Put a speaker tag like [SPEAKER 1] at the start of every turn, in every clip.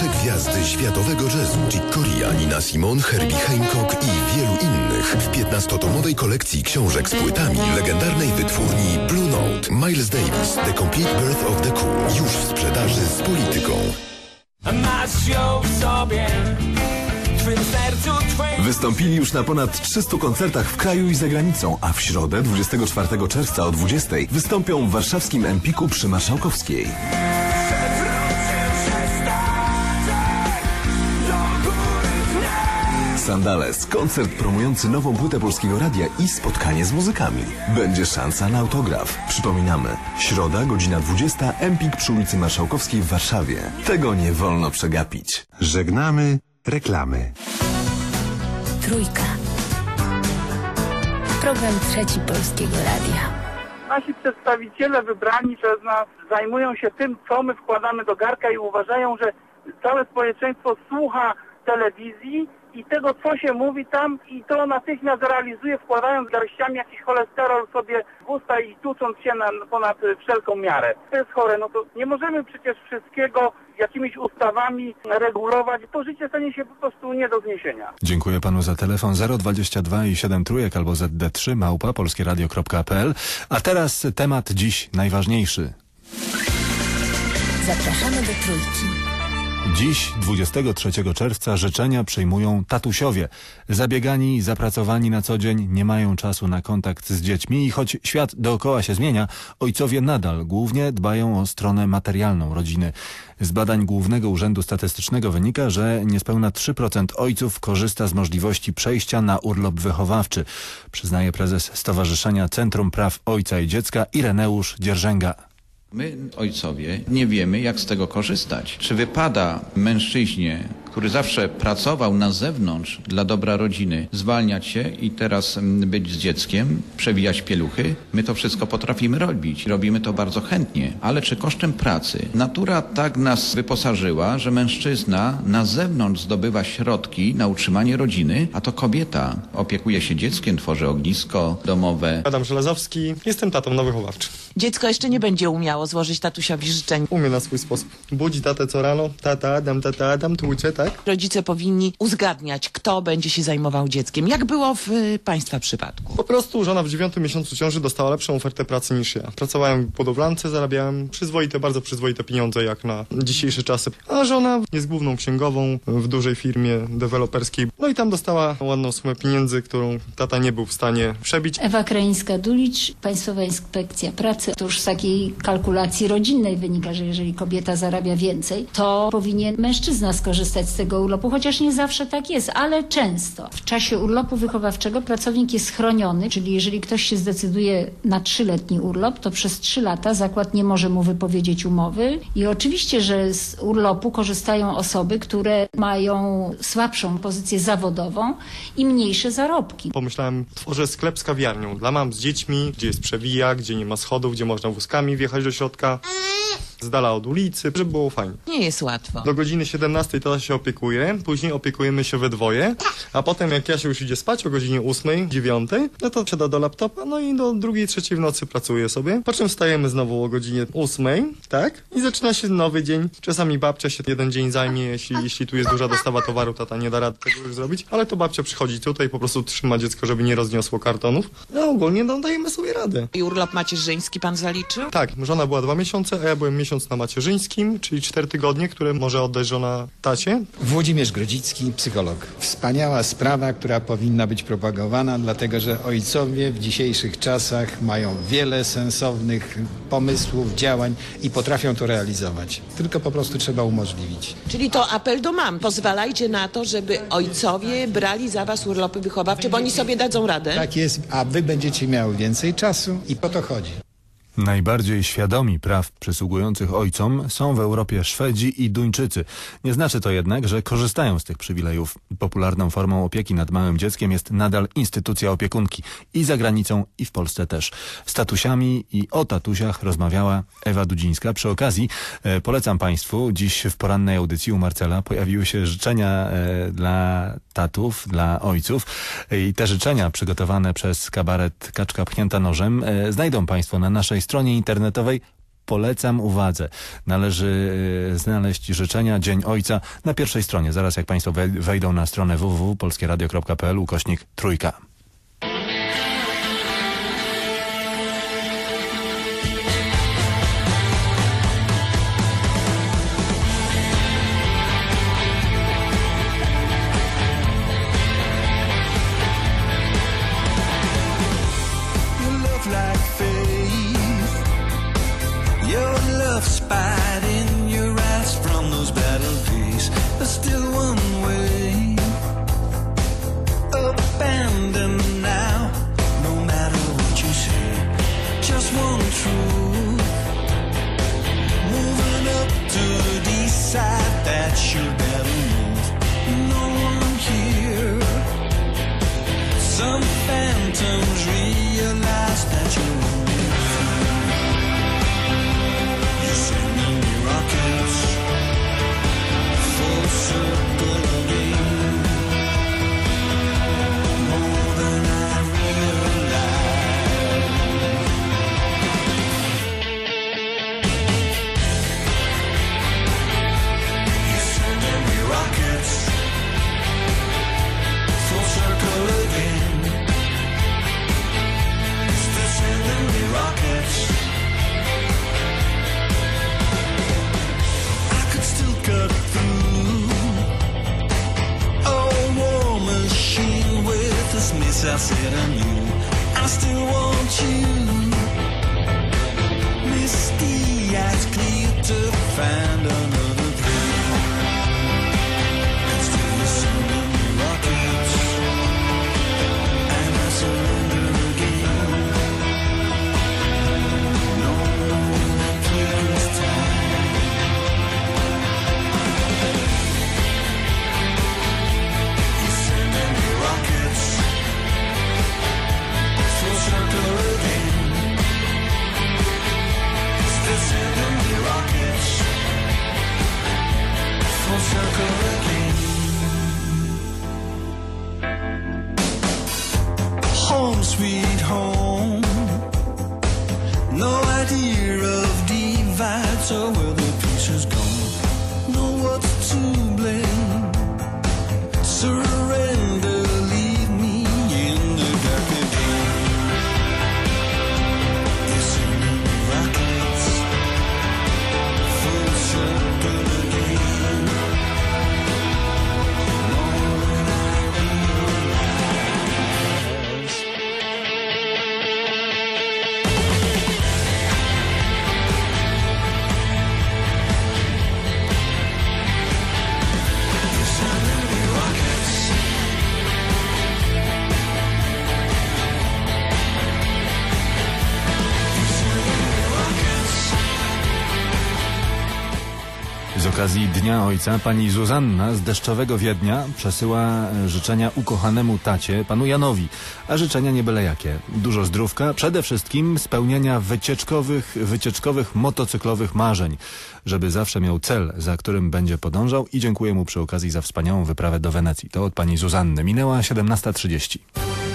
[SPEAKER 1] Największe gwiazdy światowego jazzu Chick Corea, Nina Simone, Herbie Hancock i wielu innych w 15-tomowej kolekcji książek z płytami legendarnej wytwórni Blue Note. Miles Davis, The Complete Birth of the Cool. Już w sprzedaży z polityką.
[SPEAKER 2] Masz ją w sobie.
[SPEAKER 3] Wystąpili już na ponad 300 koncertach w kraju i za granicą, a w środę 24 czerwca o 20 wystąpią w warszawskim Empiku przy Marszałkowskiej. Sandales, koncert promujący nową płytę Polskiego Radia i spotkanie z muzykami. Będzie szansa na autograf. Przypominamy, środa, godzina 20, Empik przy ulicy Marszałkowskiej w Warszawie. Tego nie wolno przegapić.
[SPEAKER 4] Żegnamy reklamy.
[SPEAKER 5] Trójka. Program trzeci Polskiego Radia.
[SPEAKER 6] Nasi przedstawiciele wybrani przez nas zajmują się tym, co my wkładamy do garka i uważają, że całe społeczeństwo słucha telewizji i tego, co się mówi tam i to natychmiast realizuje, wkładając garściami jakiś cholesterol sobie w usta i tucząc się na, ponad wszelką miarę. To jest chore, no to nie możemy przecież wszystkiego jakimiś ustawami regulować. To życie stanie się po prostu nie do zniesienia.
[SPEAKER 7] Dziękuję panu za telefon 022 i 7 trójek albo ZD3 małpa polskieradio.pl. A teraz temat dziś najważniejszy.
[SPEAKER 5] Zapraszamy do Trójki.
[SPEAKER 7] Dziś, 23 czerwca, życzenia przyjmują tatusiowie. Zabiegani zapracowani na co dzień nie mają czasu na kontakt z dziećmi i choć świat dookoła się zmienia, ojcowie nadal głównie dbają o stronę materialną rodziny. Z badań Głównego Urzędu Statystycznego wynika, że niespełna 3% ojców korzysta z możliwości przejścia na urlop wychowawczy, przyznaje prezes Stowarzyszenia Centrum Praw Ojca i Dziecka Ireneusz Dzierżęga.
[SPEAKER 8] My, ojcowie, nie wiemy, jak z tego korzystać. Czy wypada mężczyźnie, który zawsze pracował na zewnątrz dla dobra rodziny, zwalniać się i teraz mm, być z dzieckiem, przewijać pieluchy? My to wszystko potrafimy robić. Robimy to bardzo chętnie. Ale czy kosztem pracy? Natura tak nas wyposażyła, że mężczyzna na zewnątrz zdobywa środki na utrzymanie rodziny, a to kobieta opiekuje się dzieckiem, tworzy ognisko domowe.
[SPEAKER 9] Adam Żelazowski, jestem tatą na wychowawczy.
[SPEAKER 10] Dziecko jeszcze nie będzie umiało złożyć tatusiowi życzeń.
[SPEAKER 9] Umie na swój sposób. Budzi tatę co rano, tata Adam, tata Adam, tłucze, tak?
[SPEAKER 10] Rodzice powinni uzgadniać, kto będzie się zajmował dzieckiem. Jak było w y, Państwa przypadku?
[SPEAKER 9] Po prostu żona w dziewiątym miesiącu ciąży dostała lepszą ofertę pracy niż ja. Pracowałem w budowlance, zarabiałem przyzwoite, bardzo przyzwoite pieniądze jak na dzisiejsze czasy. A żona jest główną księgową w dużej firmie deweloperskiej. No i tam dostała ładną sumę pieniędzy, którą tata nie był w stanie przebić.
[SPEAKER 11] Ewa Krańska-Dulicz, Państwowa Inspekcja Pracy. To już z takiej kalkulacji rodzinnej wynika, że jeżeli kobieta zarabia więcej, to powinien mężczyzna skorzystać z tego urlopu, chociaż nie zawsze tak jest, ale często. W czasie urlopu wychowawczego pracownik jest chroniony, czyli jeżeli ktoś się zdecyduje na trzyletni urlop, to przez trzy lata zakład nie może mu wypowiedzieć umowy i oczywiście, że z urlopu korzystają osoby, które mają słabszą pozycję zawodową i mniejsze zarobki.
[SPEAKER 9] Pomyślałem, tworzę sklep z kawiarnią dla mam z dziećmi, gdzie jest przewija, gdzie nie ma schodów, gdzie można wózkami wjechać do środka. Z dala od ulicy, żeby było fajnie.
[SPEAKER 10] Nie jest łatwo.
[SPEAKER 9] Do godziny 17 tata się opiekuje, później opiekujemy się we dwoje, a potem jak ja się już idzie spać o godzinie 8, 9, no to siada do laptopa, no i do drugiej, trzeciej w nocy pracuje sobie. Po czym wstajemy znowu o godzinie 8, tak? I zaczyna się nowy dzień. Czasami babcia się jeden dzień zajmie, jeśli, jeśli tu jest duża dostawa towaru, tata nie da rady tego już zrobić, ale to babcia przychodzi tutaj, po prostu trzyma dziecko, żeby nie rozniosło kartonów. No ogólnie no, dajemy sobie radę.
[SPEAKER 10] I urlop macierzyński pan zaliczył?
[SPEAKER 9] Tak, żona była dwa miesiące, a ja byłem miesiąc na macierzyńskim, czyli cztery tygodnie, które może oddać żona tacie.
[SPEAKER 12] Włodzimierz Grodzicki, psycholog. Wspaniała sprawa, która powinna być propagowana, dlatego że ojcowie w dzisiejszych czasach mają wiele sensownych pomysłów, działań i potrafią to realizować. Tylko po prostu trzeba umożliwić.
[SPEAKER 10] Czyli to apel do mam. Pozwalajcie na to, żeby ojcowie brali za was urlopy wychowawcze, bo oni sobie dadzą radę.
[SPEAKER 12] Tak jest, a wy będziecie miały więcej czasu i po to chodzi.
[SPEAKER 7] Najbardziej świadomi praw przysługujących ojcom są w Europie Szwedzi i Duńczycy. Nie znaczy to jednak, że korzystają z tych przywilejów. Popularną formą opieki nad małym dzieckiem jest nadal instytucja opiekunki i za granicą i w Polsce też. Z tatusiami i o tatusiach rozmawiała Ewa Dudzińska. Przy okazji e, polecam Państwu, dziś w porannej audycji u Marcela pojawiły się życzenia e, dla tatów, dla ojców i te życzenia przygotowane przez kabaret Kaczka Pchnięta Nożem e, znajdą Państwo na naszej stronie internetowej polecam uwadze. Należy e, znaleźć życzenia Dzień Ojca na pierwszej stronie, zaraz jak Państwo wej- wejdą na stronę www.polskieradio.pl ukośnik trójka.
[SPEAKER 2] To
[SPEAKER 7] okazji Dnia Ojca pani Zuzanna z deszczowego Wiednia przesyła e, życzenia ukochanemu tacie, panu Janowi, a życzenia nie byle jakie. Dużo zdrówka, przede wszystkim spełnienia wycieczkowych, wycieczkowych motocyklowych marzeń, żeby zawsze miał cel, za którym będzie podążał i dziękuję mu przy okazji za wspaniałą wyprawę do Wenecji. To od pani Zuzanny. Minęła 17.30.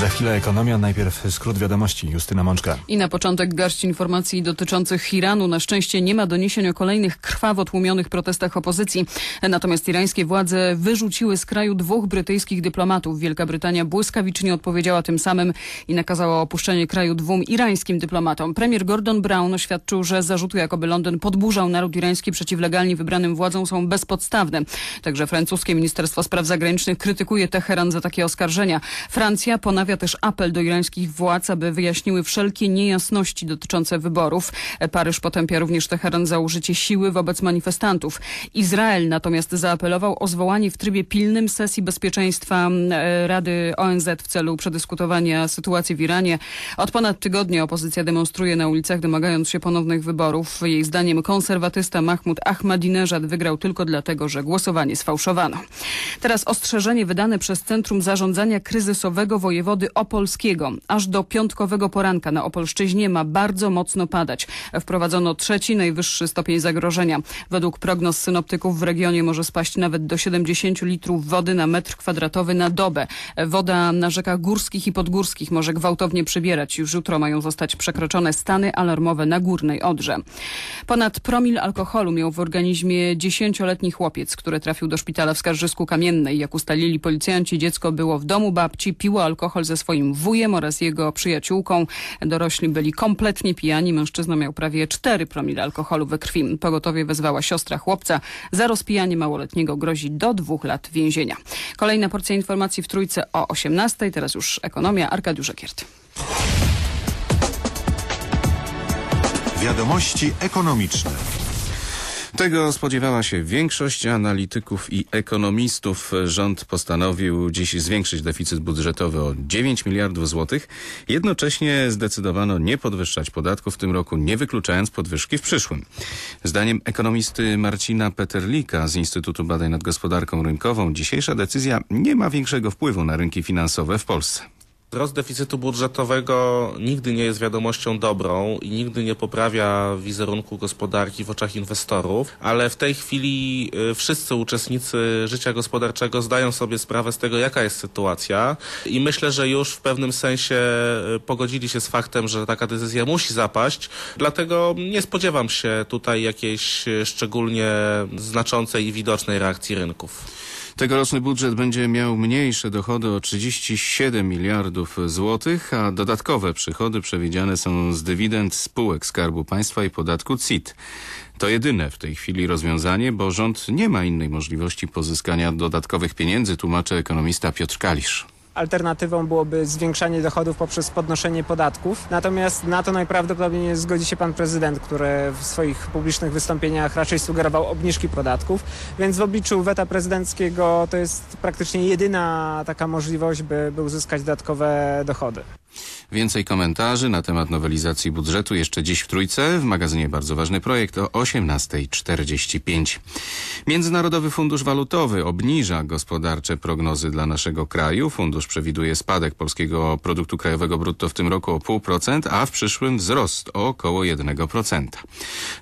[SPEAKER 7] Za chwilę ekonomia, najpierw skrót wiadomości. Justyna Mączka.
[SPEAKER 13] I na początek garść informacji dotyczących Iranu. Na szczęście nie ma doniesień o kolejnych krwawo tłumionych protestach opozycji. Natomiast irańskie władze wyrzuciły z kraju dwóch brytyjskich dyplomatów. Wielka Brytania błyskawicznie odpowiedziała tym samym i nakazała opuszczenie kraju dwóm irańskim dyplomatom. Premier Gordon Brown oświadczył, że zarzuty, jakoby Londyn podburzał naród irański przeciw legalnie wybranym władzom są bezpodstawne. Także francuskie Ministerstwo Spraw Zagranicznych krytykuje Teheran za takie oskarżenia. Francja ponawia też apel do irańskich władz, aby wyjaśniły wszelkie niejasności dotyczące wyborów. Paryż potępia również Teheran za użycie siły wobec manifestantów. Izrael natomiast zaapelował o zwołanie w trybie pilnym sesji bezpieczeństwa e, Rady ONZ w celu przedyskutowania sytuacji w Iranie. Od ponad tygodnia opozycja demonstruje na ulicach, domagając się ponownych wyborów. Jej zdaniem konserwatysta Mahmud Ahmadinejad wygrał tylko dlatego, że głosowanie sfałszowano. Teraz ostrzeżenie wydane przez Centrum Zarządzania Kryzysowego Wojewody wojewody opolskiego. Aż do piątkowego poranka na Opolszczyźnie ma bardzo mocno padać. Wprowadzono trzeci, najwyższy stopień zagrożenia. Według prognoz synoptyków w regionie może spaść nawet do 70 litrów wody na metr kwadratowy na dobę. Woda na rzekach górskich i podgórskich może gwałtownie przybierać. Już jutro mają zostać przekroczone stany alarmowe na Górnej Odrze. Ponad promil alkoholu miał w organizmie dziesięcioletni chłopiec, który trafił do szpitala w Skarżysku Kamiennej. Jak ustalili policjanci, dziecko było w domu babci, piło alkohol ze swoim wujem oraz jego przyjaciółką. Dorośli byli kompletnie pijani. Mężczyzna miał prawie 4 promile alkoholu we krwi. Pogotowie wezwała siostra chłopca. Za rozpijanie małoletniego grozi do dwóch lat więzienia. Kolejna porcja informacji w Trójce o 18. Teraz już ekonomia. Arkadiusz Ekiert.
[SPEAKER 4] Wiadomości ekonomiczne.
[SPEAKER 14] Tego spodziewała się większość analityków i ekonomistów. Rząd postanowił dziś zwiększyć deficyt budżetowy o 9 miliardów złotych. Jednocześnie zdecydowano nie podwyższać podatków w tym roku, nie wykluczając podwyżki w przyszłym. Zdaniem ekonomisty Marcina Peterlika z Instytutu Badań nad Gospodarką Rynkową dzisiejsza decyzja nie ma większego wpływu na rynki finansowe w Polsce.
[SPEAKER 15] Wzrost deficytu budżetowego nigdy nie jest wiadomością dobrą i nigdy nie poprawia wizerunku gospodarki w oczach inwestorów, ale w tej chwili y, wszyscy uczestnicy życia gospodarczego zdają sobie sprawę z tego, jaka jest sytuacja i myślę, że już w pewnym sensie y, pogodzili się z faktem, że taka decyzja musi zapaść. Dlatego nie spodziewam się tutaj jakiejś y, szczególnie znaczącej i widocznej reakcji rynków.
[SPEAKER 14] Tegoroczny budżet będzie miał mniejsze dochody o 37 miliardów złotych, a dodatkowe przychody przewidziane są z dywidend spółek Skarbu Państwa i podatku CIT. To jedyne w tej chwili rozwiązanie, bo rząd nie ma innej możliwości pozyskania dodatkowych pieniędzy, tłumaczy ekonomista Piotr Kalisz.
[SPEAKER 16] Alternatywą byłoby zwiększanie dochodów poprzez podnoszenie podatków. Natomiast na to najprawdopodobniej nie zgodzi się pan prezydent, który w swoich publicznych wystąpieniach raczej sugerował obniżki podatków. Więc w obliczu weta prezydenckiego to jest praktycznie jedyna taka możliwość, by, by uzyskać dodatkowe dochody.
[SPEAKER 14] Więcej komentarzy na temat nowelizacji budżetu jeszcze dziś w Trójce w magazynie Bardzo Ważny Projekt o 18.45. Międzynarodowy Fundusz Walutowy obniża gospodarcze prognozy dla naszego kraju. Fundusz przewiduje spadek polskiego produktu krajowego brutto w tym roku o 0,5%, a w przyszłym wzrost o około 1%.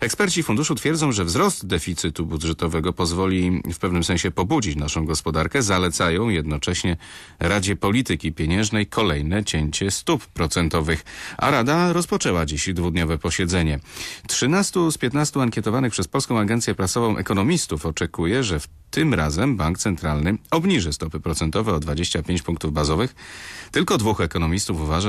[SPEAKER 14] Eksperci funduszu twierdzą, że wzrost deficytu budżetowego pozwoli w pewnym sensie pobudzić naszą gospodarkę. Zalecają jednocześnie Radzie Polityki Pieniężnej kolejne cięcie stóp procentowych, a Rada rozpoczęła dziś dwudniowe posiedzenie. 13 z 15 ankietowanych przez Polską Agencję Prasową ekonomistów oczekuje, że w tym razem bank centralny obniży stopy procentowe o 25 punktów bazowych. Tylko dwóch ekonomistów uważa,